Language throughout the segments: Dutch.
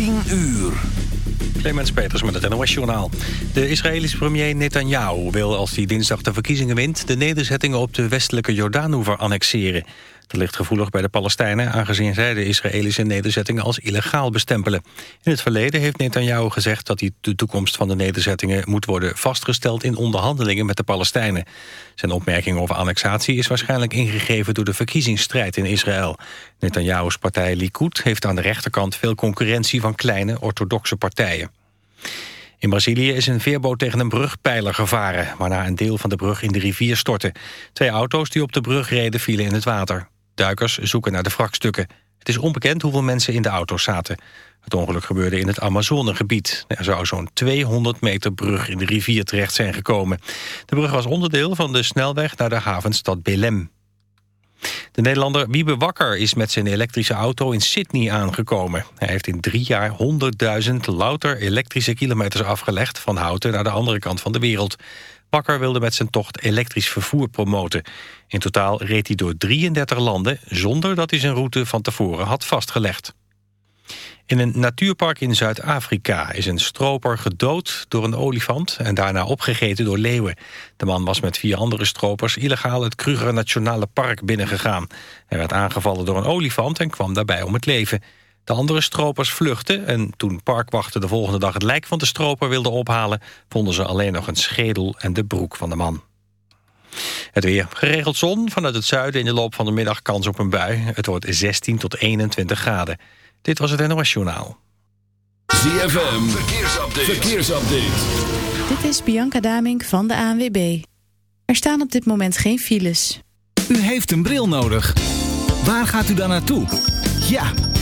10 uur. Clemens Peters met het NOS-journaal. De Israëlische premier Netanyahu wil als hij dinsdag de verkiezingen wint... de nederzettingen op de westelijke Jordaanhoever annexeren. Dat ligt gevoelig bij de Palestijnen... aangezien zij de Israëlische nederzettingen als illegaal bestempelen. In het verleden heeft Netanyahu gezegd... dat de toekomst van de nederzettingen moet worden vastgesteld... in onderhandelingen met de Palestijnen. Zijn opmerking over annexatie is waarschijnlijk ingegeven... door de verkiezingsstrijd in Israël. Netanyahu's partij Likud heeft aan de rechterkant... veel concurrentie van kleine orthodoxe partijen. In Brazilië is een veerboot tegen een brugpijler gevaren... waarna een deel van de brug in de rivier stortte. Twee auto's die op de brug reden vielen in het water. Duikers zoeken naar de wrakstukken. Het is onbekend hoeveel mensen in de auto's zaten. Het ongeluk gebeurde in het Amazonegebied. Er zou zo'n 200 meter brug in de rivier terecht zijn gekomen. De brug was onderdeel van de snelweg naar de havenstad Belém. De Nederlander Wiebe Wakker is met zijn elektrische auto in Sydney aangekomen. Hij heeft in drie jaar 100.000 louter elektrische kilometers afgelegd... van Houten naar de andere kant van de wereld. Wakker wilde met zijn tocht elektrisch vervoer promoten. In totaal reed hij door 33 landen... zonder dat hij zijn route van tevoren had vastgelegd. In een natuurpark in Zuid-Afrika is een stroper gedood door een olifant... en daarna opgegeten door leeuwen. De man was met vier andere stropers illegaal het Kruger Nationale Park binnengegaan. Hij werd aangevallen door een olifant en kwam daarbij om het leven. De andere stropers vluchtten en toen parkwachten de volgende dag het lijk van de stroper wilden ophalen... vonden ze alleen nog een schedel en de broek van de man. Het weer. Geregeld zon. Vanuit het zuiden in de loop van de middag kans op een bui. Het wordt 16 tot 21 graden. Dit was het NOS Journaal. ZFM. Verkeersupdate. Verkeersupdate. Dit is Bianca Damink van de ANWB. Er staan op dit moment geen files. U heeft een bril nodig. Waar gaat u dan naartoe? Ja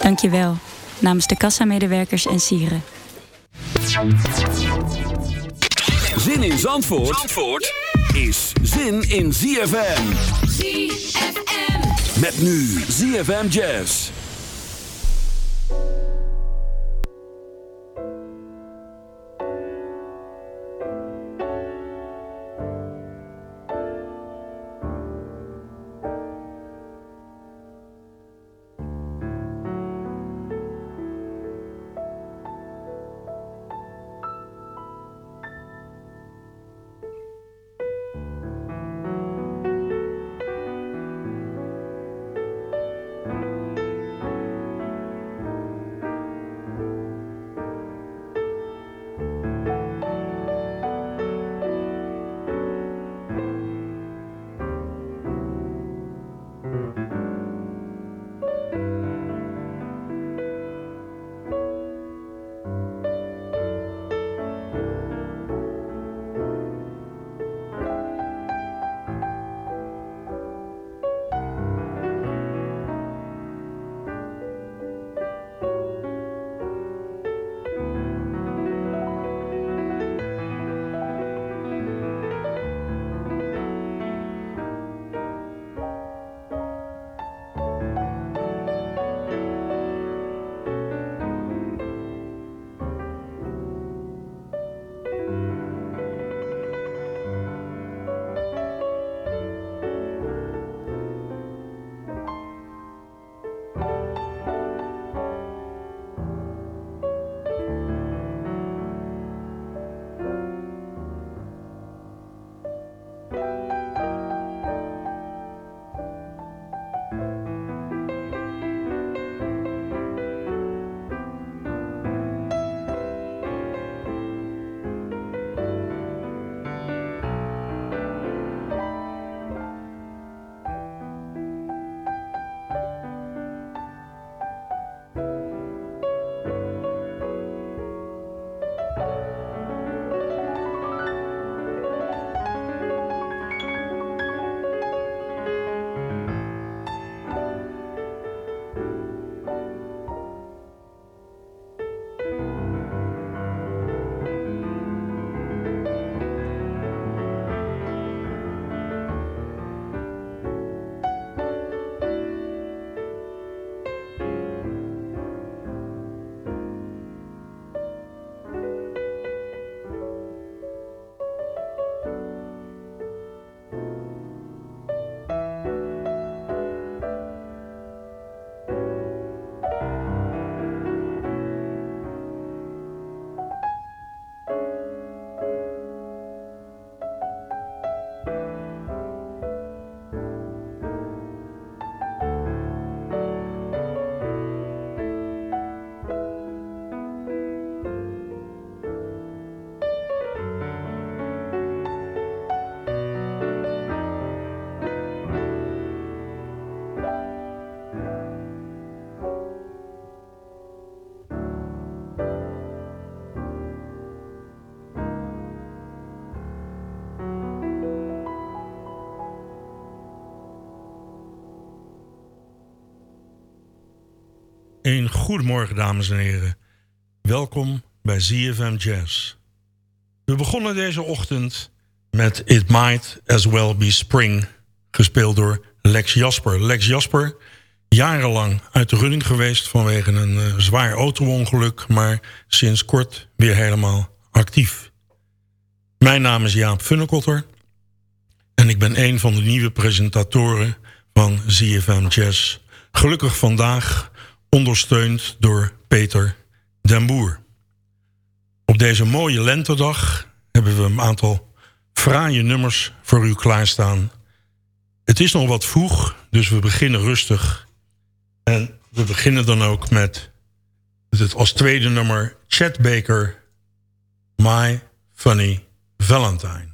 Dank je wel. Namens de kassamedewerkers en sieren. Zin in Zandvoort, Zandvoort is zin in ZFM. ZFM. Met nu ZFM Jazz. Een goedemorgen, dames en heren. Welkom bij ZFM Jazz. We begonnen deze ochtend met It Might As Well Be Spring... gespeeld door Lex Jasper. Lex Jasper, jarenlang uit de running geweest... vanwege een uh, zwaar auto-ongeluk... maar sinds kort weer helemaal actief. Mijn naam is Jaap Funnekotter... en ik ben een van de nieuwe presentatoren van ZFM Jazz... Gelukkig vandaag ondersteund door Peter den Boer. Op deze mooie lentedag hebben we een aantal fraaie nummers voor u klaarstaan. Het is nog wat vroeg, dus we beginnen rustig. En we beginnen dan ook met het als tweede nummer Chet Baker, My Funny Valentine.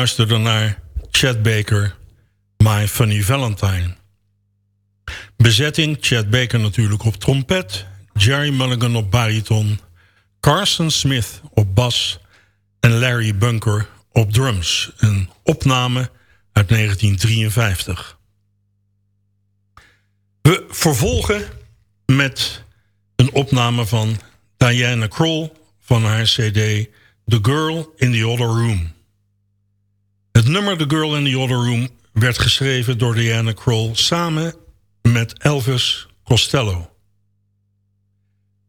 Luisterde naar Chad Baker, My Funny Valentine. Bezetting, Chad Baker natuurlijk op trompet... Jerry Mulligan op bariton... Carson Smith op bas... en Larry Bunker op drums. Een opname uit 1953. We vervolgen met een opname van Diana Kroll... van haar cd The Girl in the Other Room... Het nummer The Girl in the Other Room werd geschreven door Diana Kroll... samen met Elvis Costello.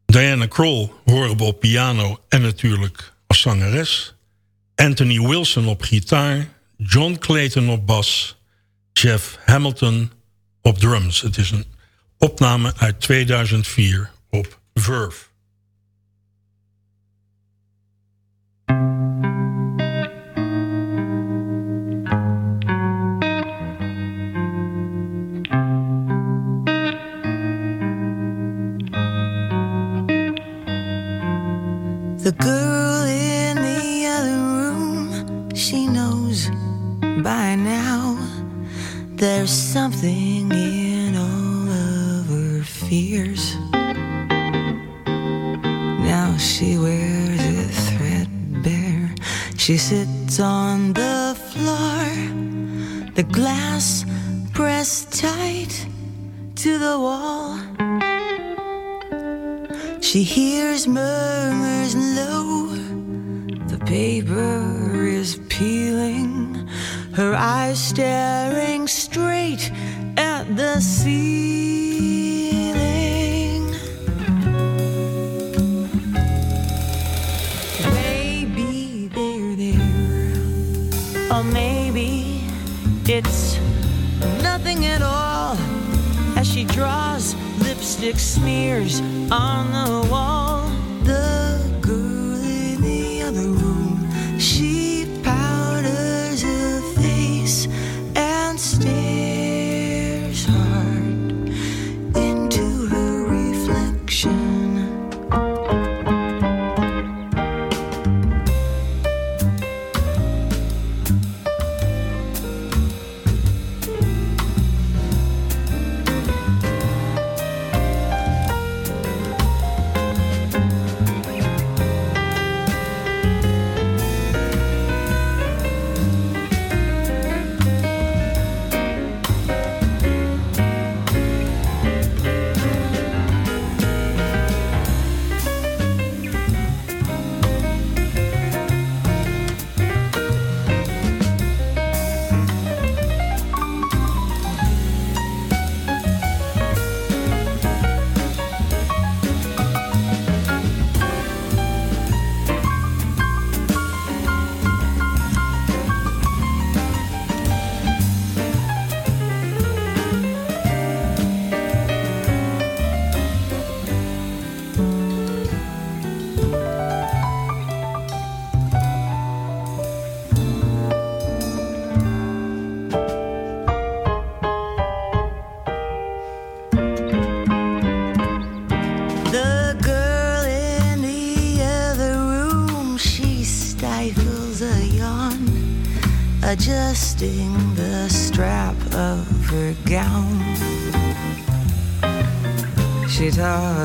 Diana Kroll horen we op piano en natuurlijk als zangeres. Anthony Wilson op gitaar. John Clayton op bas. Jeff Hamilton op drums. Het is een opname uit 2004 op Verve. The girl in the other room, she knows by now there's something in all of her fears. Now she wears it threadbare. She sits on the floor, the glass pressed tight to the wall she hears murmurs low. The paper is peeling, her eyes staring straight at the ceiling. Maybe they're there, or maybe it's smears on the wall. The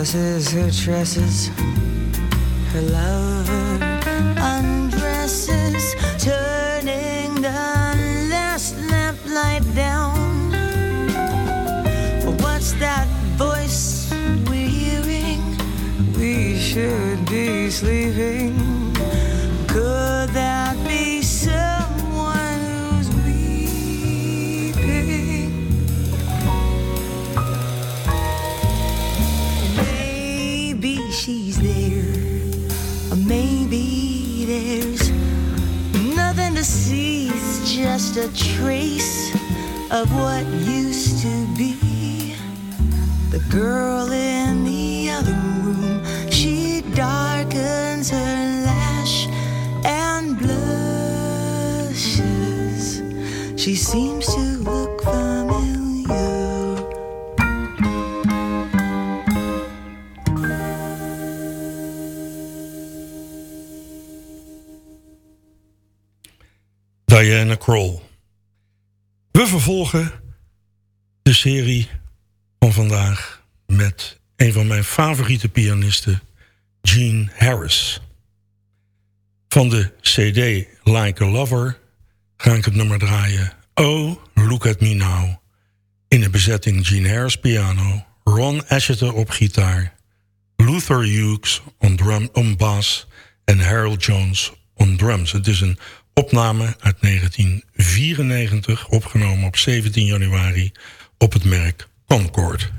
tosses her tresses, her lover of what used to be. The girl in the other room, she darkens her lash and blushes. She seems to look familiar. Diana Kroll. We vervolgen de serie van vandaag met een van mijn favoriete pianisten, Gene Harris. Van de CD Like a Lover ga ik het nummer draaien. Oh, Look at Me Now. In de bezetting Gene Harris piano, Ron Asheter op gitaar, Luther Hughes on, drum, bass en Harold Jones on drums. Het is een opname uit 1994, opgenomen op 17 januari op het merk Concord.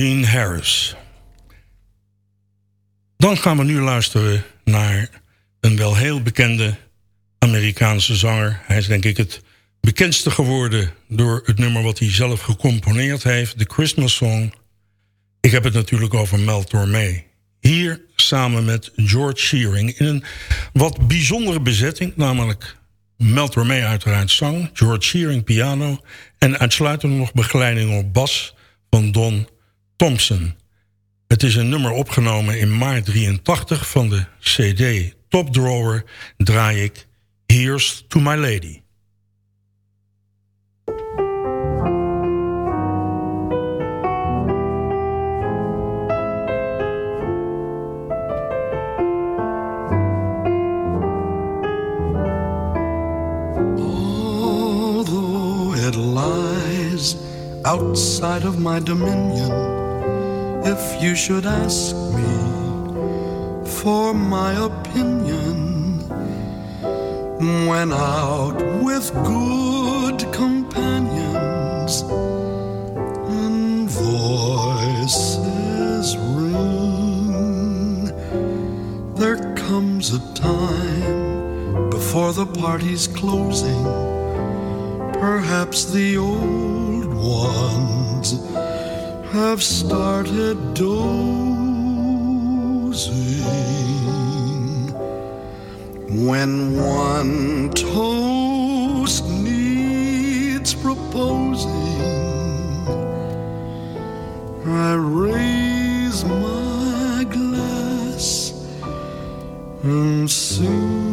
Harris. Dan gaan we nu luisteren naar een wel heel bekende Amerikaanse zanger. Hij is denk ik het bekendste geworden door het nummer wat hij zelf gecomponeerd heeft. De Christmas Song. Ik heb het natuurlijk over Mel Tormé. Hier samen met George Shearing in een wat bijzondere bezetting. Namelijk Mel Tormé uiteraard zang, George Shearing piano... en uitsluitend nog begeleiding op bas van Don Thompson. Het is een nummer opgenomen in maart 83 van de CD Top Drawer... draai ik Here's to My Lady. outside of my dominion. If you should ask me for my opinion, when out with good companions and voices ring, there comes a time before the party's closing. Perhaps the old ones have started dozing. When one toast needs proposing I raise my glass and sing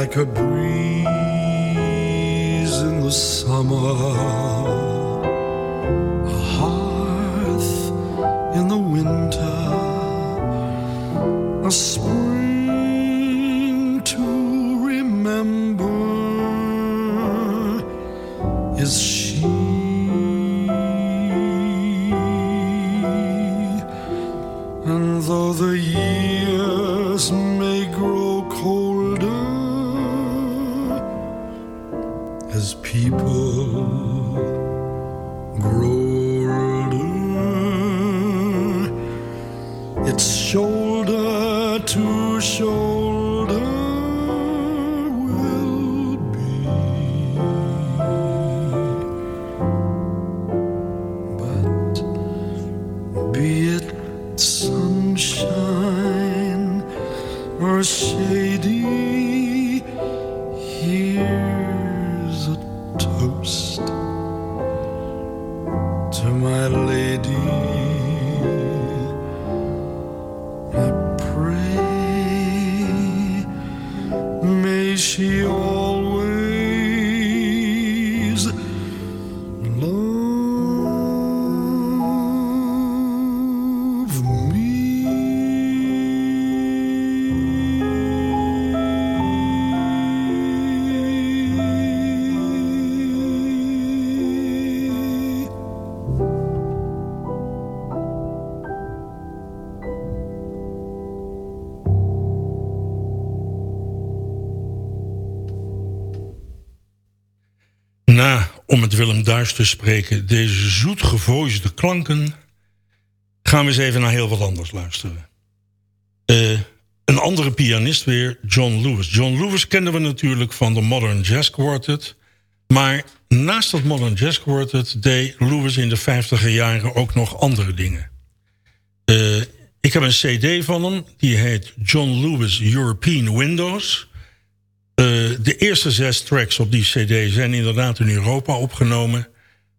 like a breeze in the summer, a hearth in the winter, a spring. Duis te spreken, deze zoetgevoisde klanken... gaan we eens even naar heel wat anders luisteren. Uh, een andere pianist weer, John Lewis. John Lewis kennen we natuurlijk van de Modern Jazz Quartet... maar naast dat Modern Jazz Quartet deed Lewis in de 50 jaren ook nog andere dingen. Uh, ik heb een cd van hem, die heet John Lewis European Windows... Eh, de eerste zes tracks op die cd zijn inderdaad in Europa opgenomen.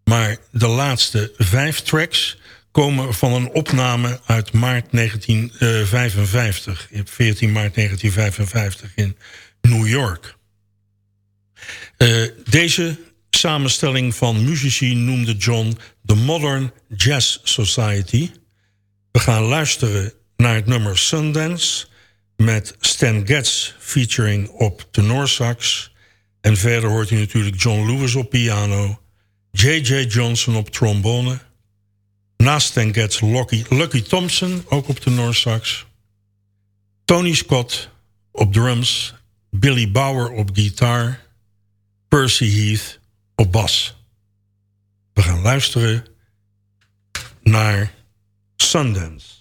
Maar de laatste vijf tracks komen van een opname uit maart 1955. 14 maart 1955 in New York. Uh, deze samenstelling van muzici noemde John de Modern Jazz Society. We gaan luisteren naar het nummer Sundance... met Stan Getz featuring op tenorsax. En verder hoort u natuurlijk John Lewis op piano... J.J. Johnson op trombone... naast Stan Getz Lucky, Lucky Thompson, ook op tenorsax... Tony Scott op drums... Billy Bauer op gitaar... Percy Heath op bas. We gaan luisteren naar Sundance.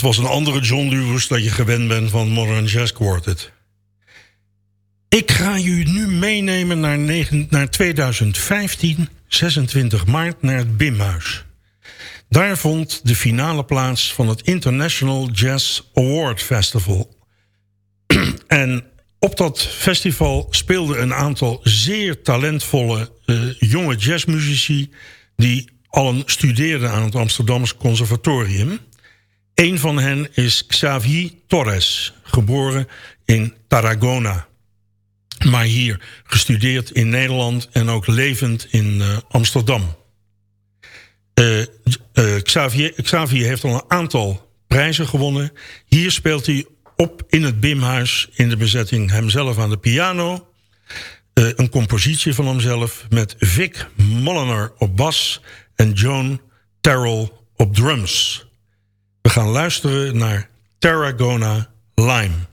Dat was een andere John Lewis dat je gewend bent van Modern Jazz Quartet. Ik ga u nu meenemen naar, 9, naar 2015, 26 maart, naar het Bimhuis. Daar vond de finale plaats van het International Jazz Award Festival. en op dat festival speelden een aantal zeer talentvolle uh, jonge jazzmuzici... die allen studeerden aan het Amsterdamse Conservatorium... Een van hen is Xavier Torres, geboren in Tarragona. Maar hier gestudeerd in Nederland en ook levend in uh, Amsterdam. Uh, uh, Xavier, Xavier heeft al een aantal prijzen gewonnen. Hier speelt hij op in het Bimhuis in de bezetting hemzelf aan de piano. een compositie van hemzelf met Vic Molliner op bas en Joan Terrell op drums. We gaan luisteren naar Tarragona Lime.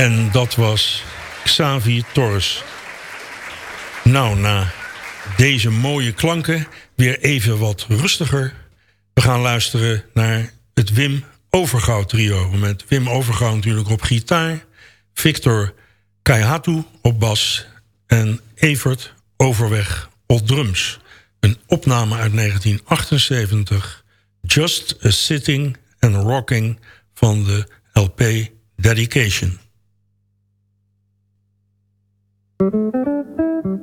En dat was Xavi Torres. Nou, na deze mooie klanken weer even wat rustiger. We gaan luisteren naar het Wim Overgouw trio. Met Wim Overgouw natuurlijk op gitaar. Victor Kaihatu op bas. En Evert Overweg op drums. Een opname uit 1978. Just a Sitting and Rocking van de LP Dedication. Just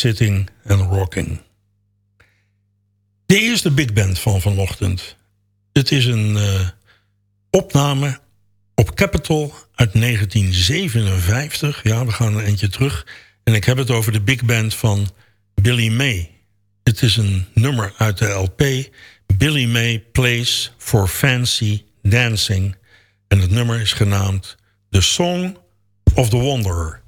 Sitting and Rocking. De eerste big band van vanochtend. Het is een uh, opname op Capitol uit 1957. Ja, we gaan een eentje terug. En ik heb het over de big band van Billy May. Het is een nummer uit de LP. Billy May Plays for Fancy Dancing. En het nummer is genaamd The Song of the Wanderer.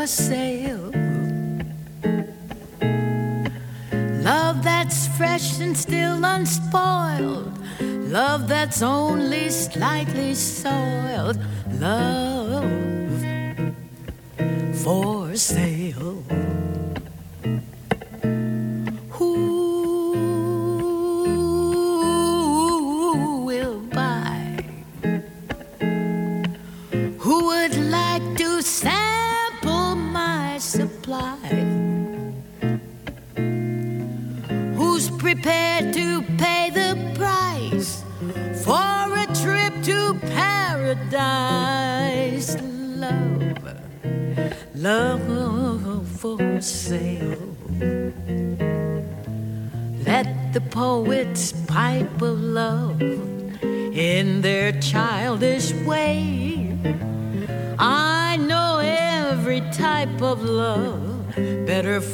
for sale. Love that's fresh and still unspoiled. Love that's only slightly soiled. Love for sale.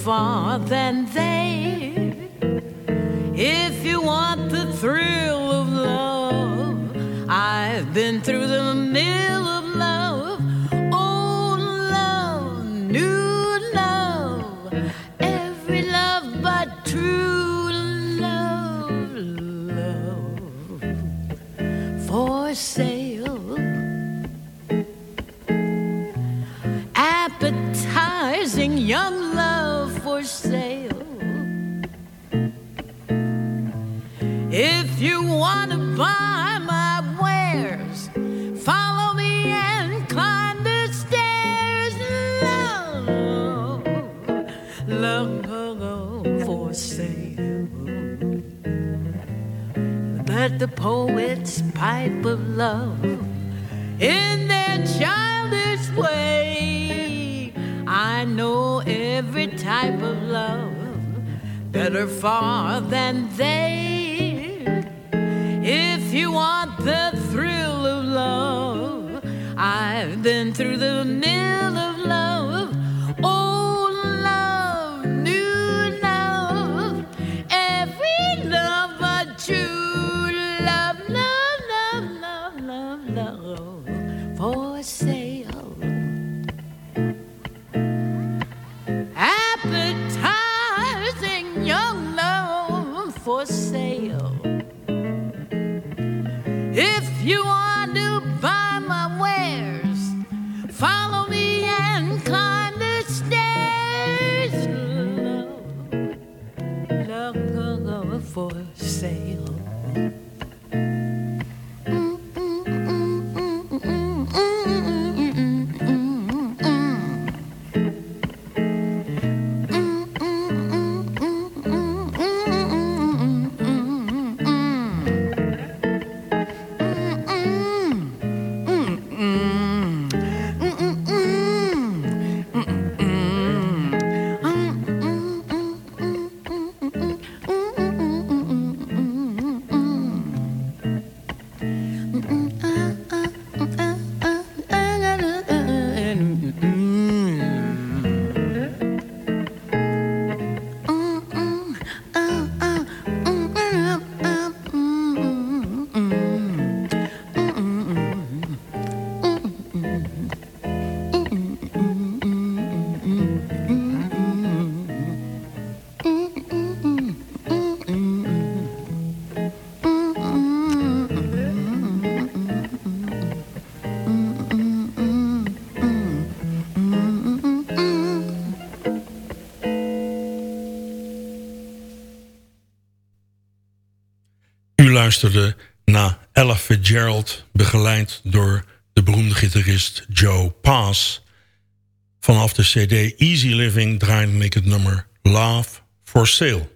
Far than Let the poets pipe of love in their childish way. I know every type of love better far than they. If you want the thrill of love, I've been through the mill luisterde naar Ella Fitzgerald, begeleid door de beroemde gitarist Joe Pass. Vanaf de cd Easy Living draaide ik het nummer Love for Sale.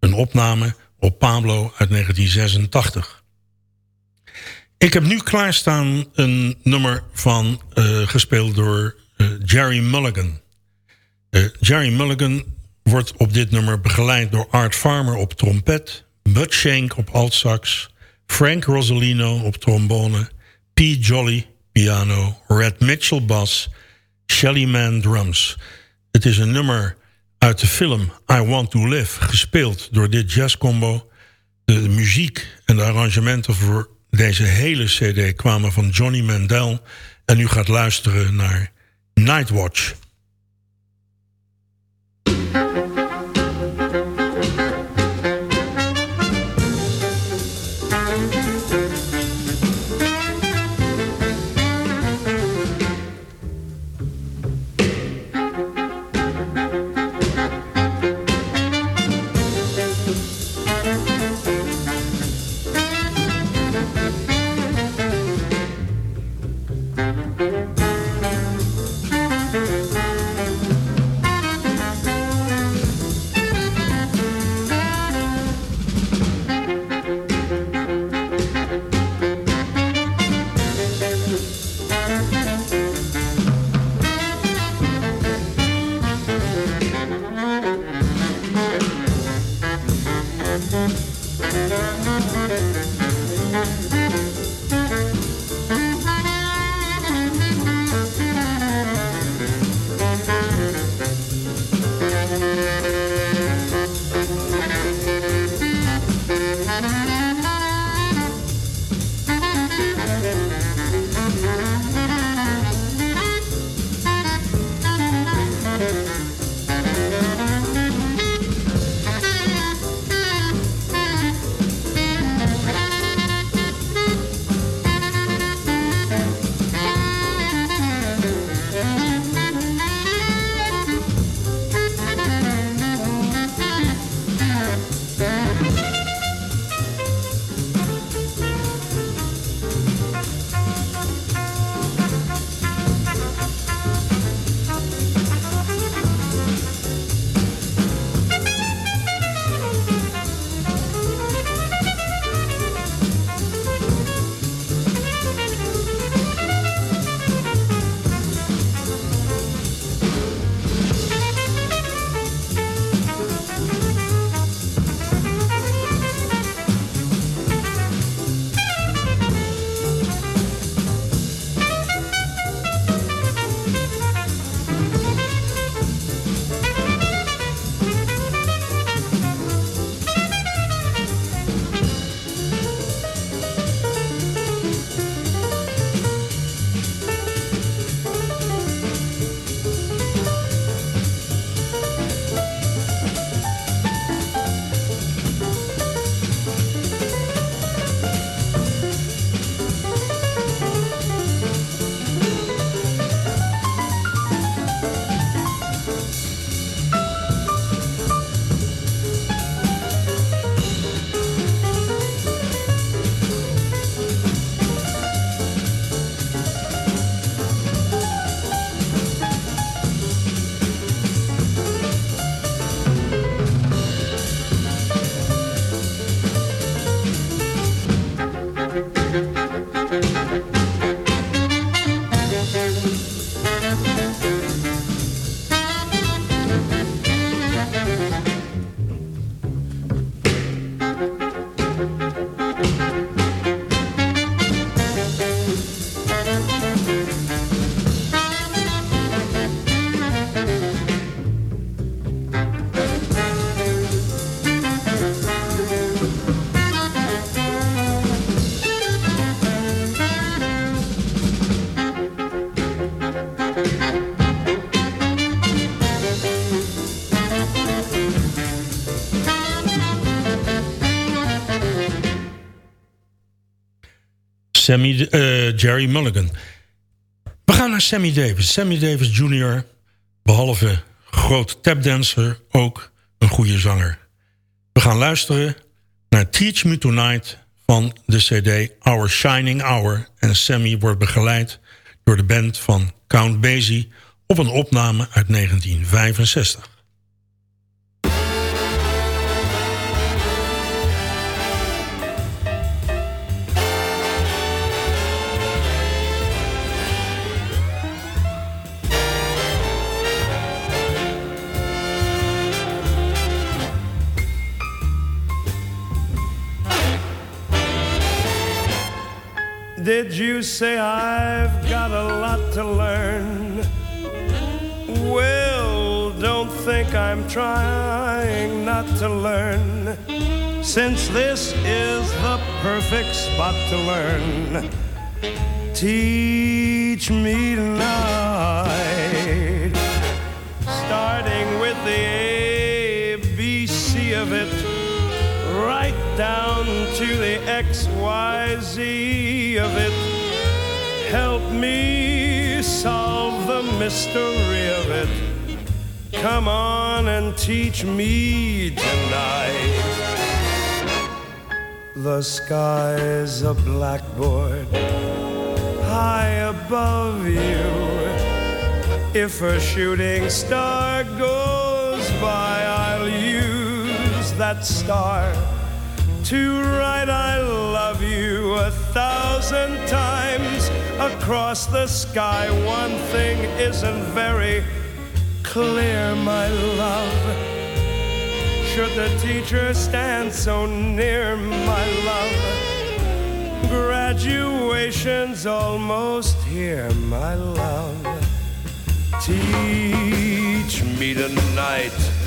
Een opname op Pablo uit 1986. Ik heb nu klaarstaan een nummer van eh, gespeeld door eh, Jerry Mulligan. Eh, Jerry Mulligan wordt op dit nummer begeleid door Art Farmer op trompet... Bud Shank op altsax, Frank Rosalino op trombone... P. Jolly piano, Red Mitchell bas, Shelly Man drums. Het is een nummer uit de film I Want To Live... gespeeld door dit jazzcombo. De muziek en de arrangementen voor deze hele cd kwamen van Johnny Mandel... en u gaat luisteren naar Nightwatch. Sammy, eh, Jerry Mulligan. We gaan naar Sammy Davis. Sammy Davis Jr., behalve groot tapdancer, ook een goede zanger. We gaan luisteren naar Teach Me Tonight van de cd Our Shining Hour. En Sammy wordt begeleid door de band van Count Basie op een opname uit 1965. You say I've got a lot to learn? Well, don't think I'm trying not to learn, since this is the perfect spot to learn. Teach me tonight, starting with the ABC of it, right down to the XYZ of it. Help me solve the mystery of it. Come on and teach me tonight. The sky's a blackboard high above you. If a shooting star goes by, I'll use that star to write I love you a thousand times across the sky. One thing isn't very clear, my love. Should the teacher stand so near, my love? Graduation's almost here, my love. Teach me tonight.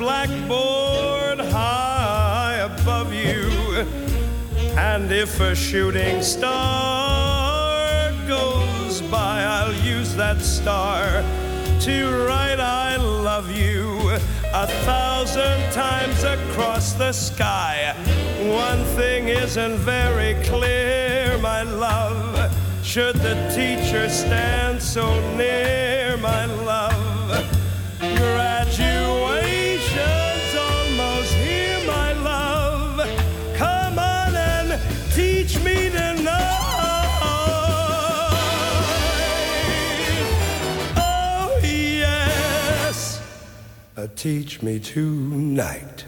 Blackboard high above you. And if a shooting star goes by, I'll use that star to write I love you a thousand times across the sky. One thing isn't very clear, my love. Should the teacher stand so near, my love? Teach me tonight.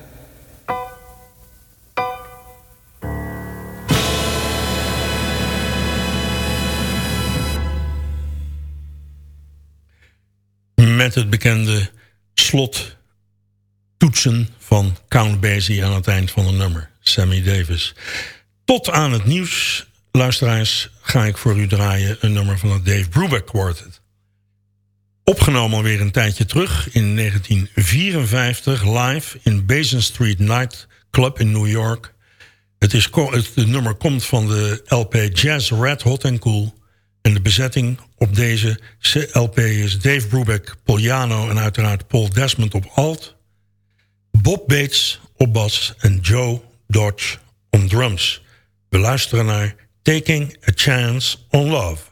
Met het bekende slot toetsen van Count Basie aan het eind van het nummer. Sammy Davis. Tot aan het nieuws, luisteraars, ga ik voor u draaien... een nummer van het Dave Brubeck Quartet. Opgenomen alweer een tijdje terug in 1954... live in Basin Street Night Club in New York. Het, is, het nummer komt van de LP Jazz Red Hot and Cool... En de bezetting op deze LP is Dave Brubeck, Poliano en uiteraard Paul Desmond op alt. Bob Bates op bas en Joe Dodge on drums. We luisteren naar Taking a Chance on Love.